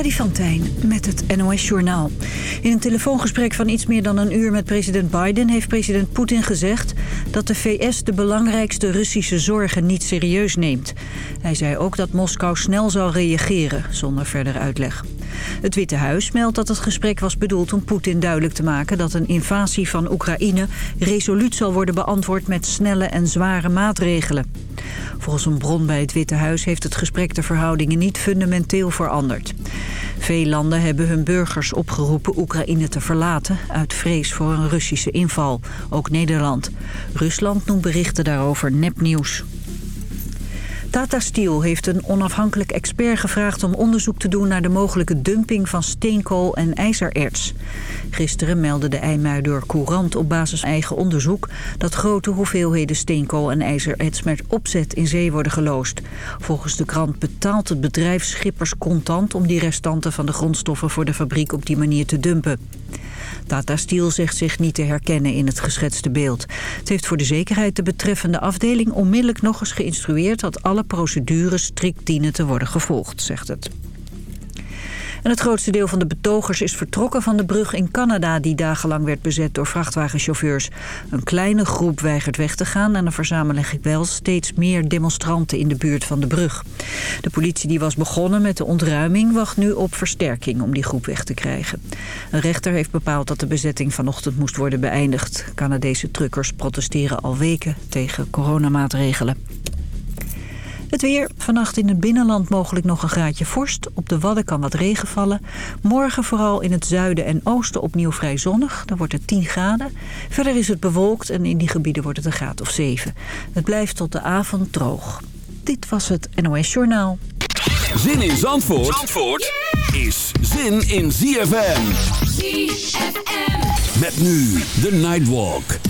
Freddy van Tijn met het NOS-journaal. In een telefoongesprek van iets meer dan een uur met president Biden... heeft president Poetin gezegd dat de VS de belangrijkste Russische zorgen niet serieus neemt. Hij zei ook dat Moskou snel zal reageren, zonder verder uitleg. Het Witte Huis meldt dat het gesprek was bedoeld om Poetin duidelijk te maken... dat een invasie van Oekraïne resoluut zal worden beantwoord met snelle en zware maatregelen. Volgens een bron bij het Witte Huis heeft het gesprek de verhoudingen niet fundamenteel veranderd. Veel landen hebben hun burgers opgeroepen Oekraïne te verlaten... uit vrees voor een Russische inval, ook Nederland. Rusland noemt berichten daarover nepnieuws. Tata Steel heeft een onafhankelijk expert gevraagd om onderzoek te doen naar de mogelijke dumping van steenkool en ijzererts. Gisteren meldde de IJmuider Courant op basis van eigen onderzoek dat grote hoeveelheden steenkool en ijzererts met opzet in zee worden geloosd. Volgens de krant betaalt het bedrijf schippers contant om die restanten van de grondstoffen voor de fabriek op die manier te dumpen. Tata Steel zegt zich niet te herkennen in het geschetste beeld. Het heeft voor de zekerheid de betreffende afdeling onmiddellijk nog eens geïnstrueerd... dat alle procedures strikt dienen te worden gevolgd, zegt het. En het grootste deel van de betogers is vertrokken van de brug in Canada... die dagenlang werd bezet door vrachtwagenchauffeurs. Een kleine groep weigert weg te gaan... en er verzamelen wel steeds meer demonstranten in de buurt van de brug. De politie die was begonnen met de ontruiming... wacht nu op versterking om die groep weg te krijgen. Een rechter heeft bepaald dat de bezetting vanochtend moest worden beëindigd. Canadese truckers protesteren al weken tegen coronamaatregelen. Het weer. Vannacht in het binnenland mogelijk nog een graadje vorst. Op de Wadden kan wat regen vallen. Morgen vooral in het zuiden en oosten opnieuw vrij zonnig. Dan wordt het 10 graden. Verder is het bewolkt en in die gebieden wordt het een graad of 7. Het blijft tot de avond droog. Dit was het NOS Journaal. Zin in Zandvoort, Zandvoort is zin in ZFM. ZFM. Met nu de Nightwalk.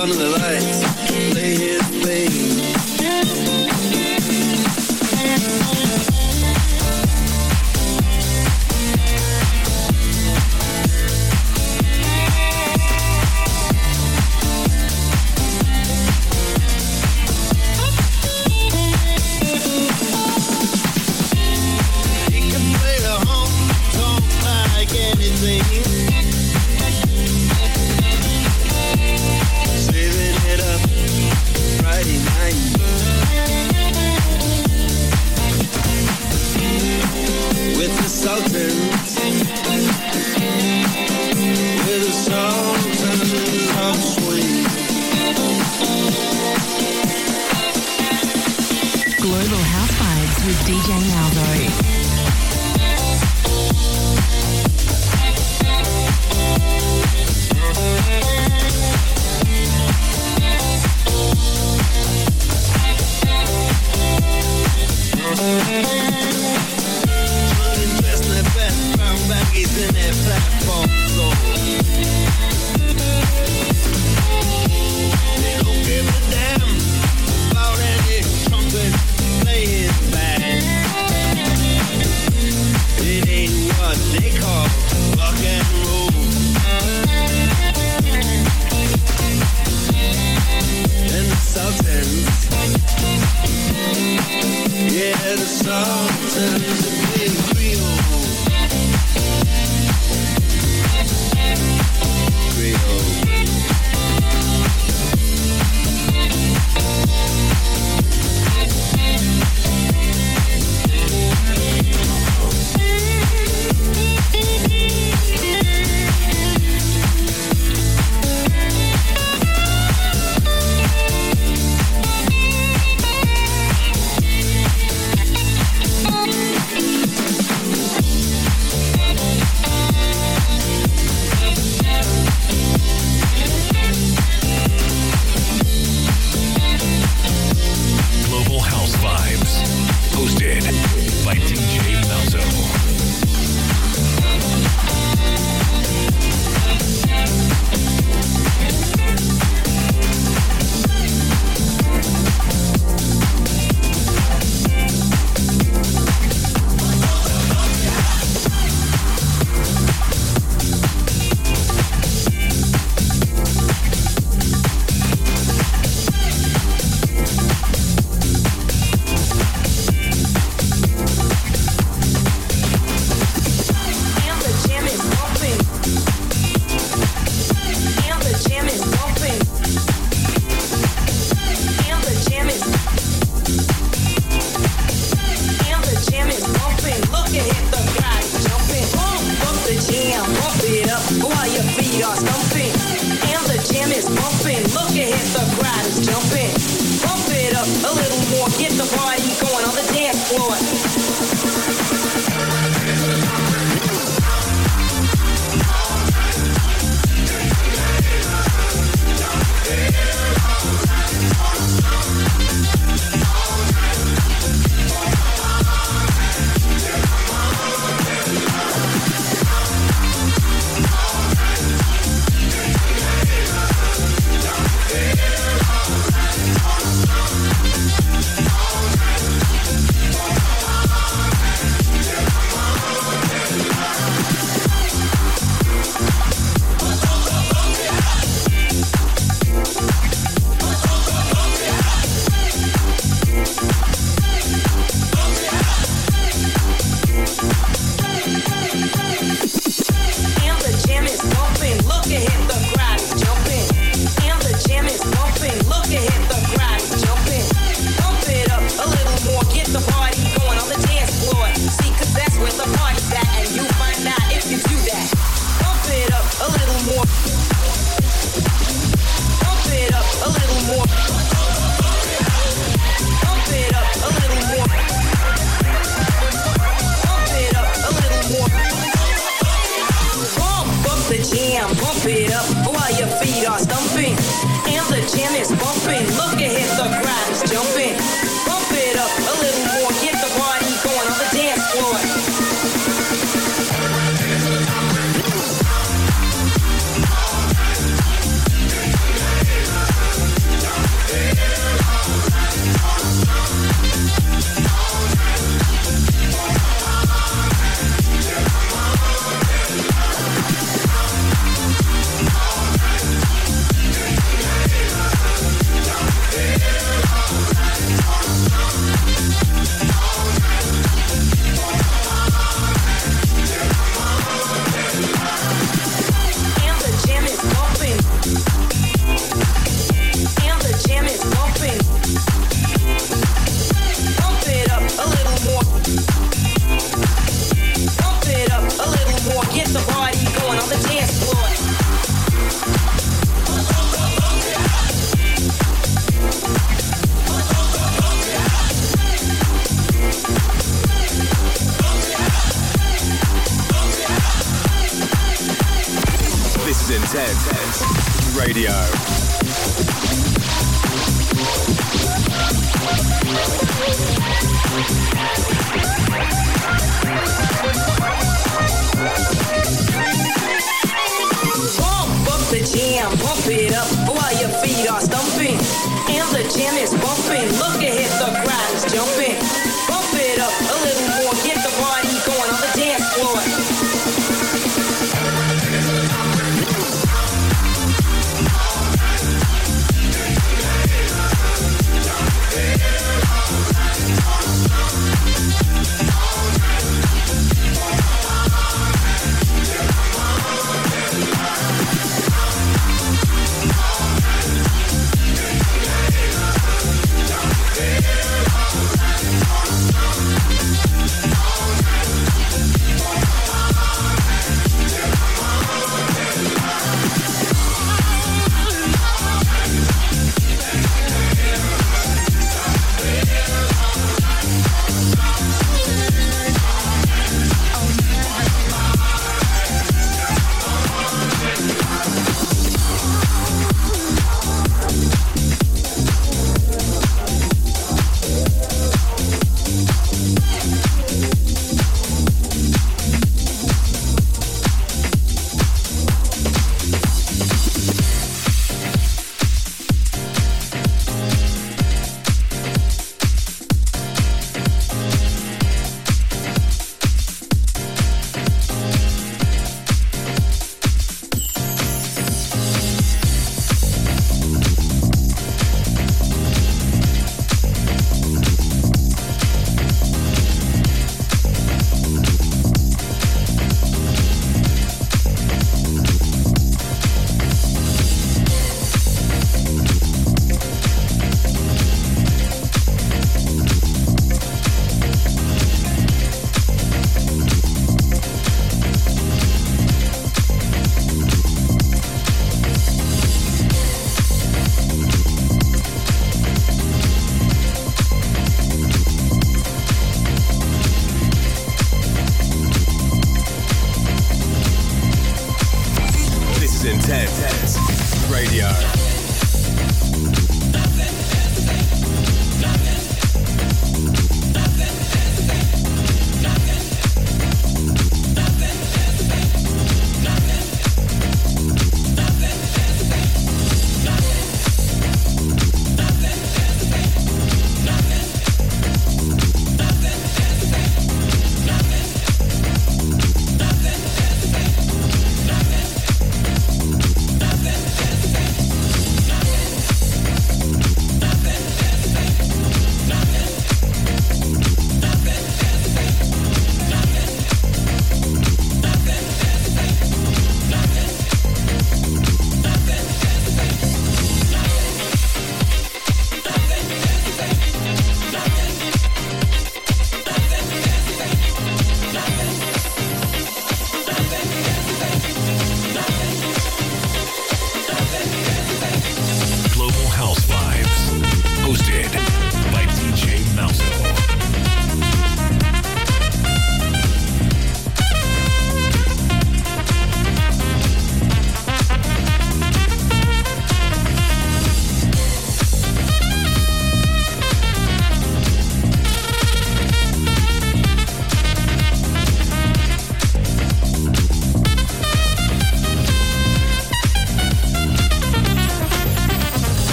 under the lights.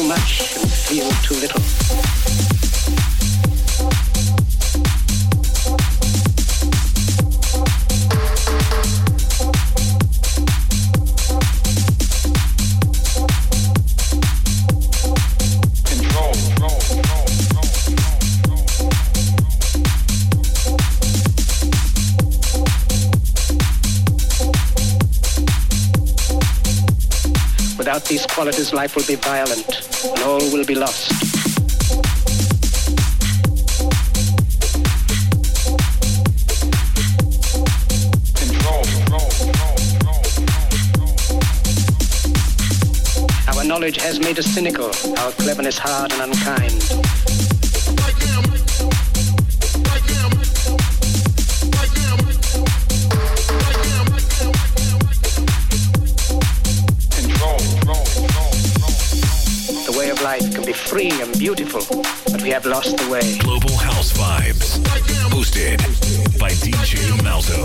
Too much and feel too little. These qualities, life will be violent and all will be lost. Our knowledge has made us cynical, our cleverness hard and unkind. Free and beautiful, but we have lost the way. Global House Vibes. Hosted by DJ Malzo.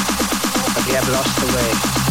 we have lost the way.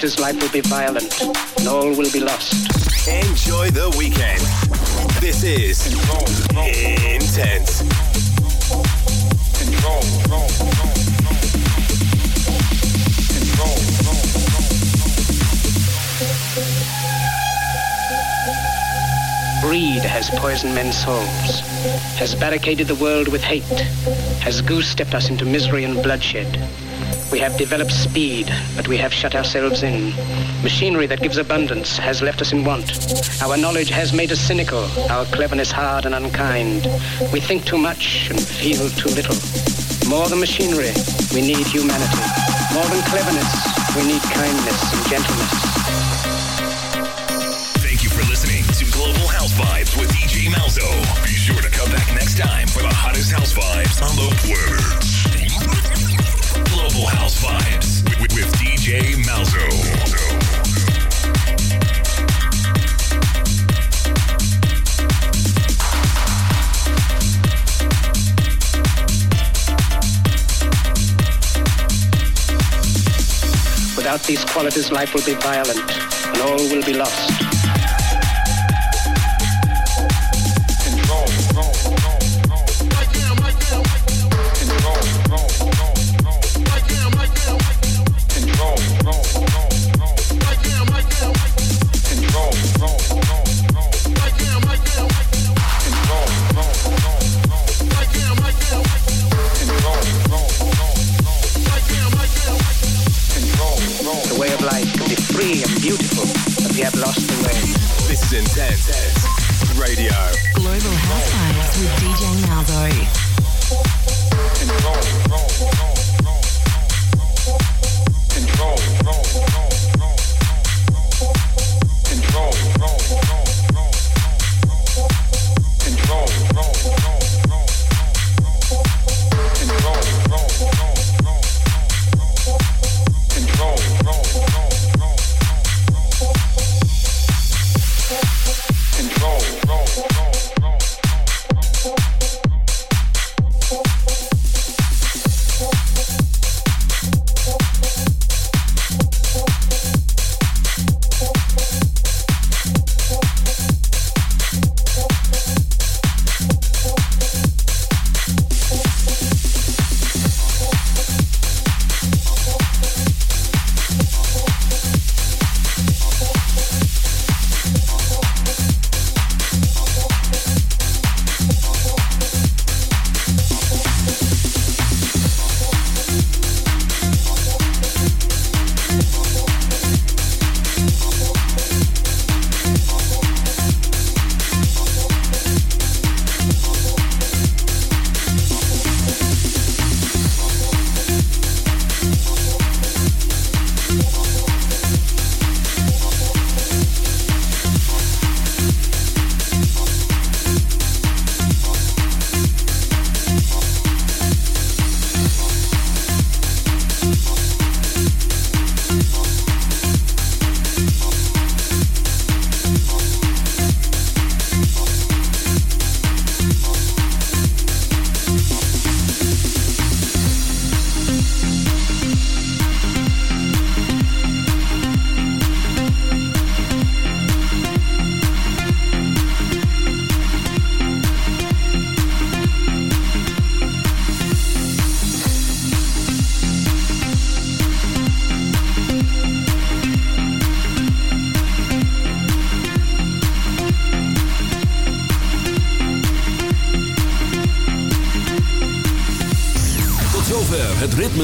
Qualities, life will be violent, and all will be lost. Enjoy the weekend. This is Intense. Control, control, control, Greed has poisoned men's souls, has barricaded the world with hate, has goose-stepped us into misery and bloodshed. We have developed speed, but we have shut ourselves in. Machinery that gives abundance has left us in want. Our knowledge has made us cynical, our cleverness hard and unkind. We think too much and feel too little. More than machinery, we need humanity. More than cleverness, we need kindness and gentleness. Thank you for listening to Global House Vibes with DJ Malzo. Be sure to come back next time for the hottest house vibes on the planet. Global House Vibes with, with DJ Malzo. Without these qualities, life will be violent, and all will be lost.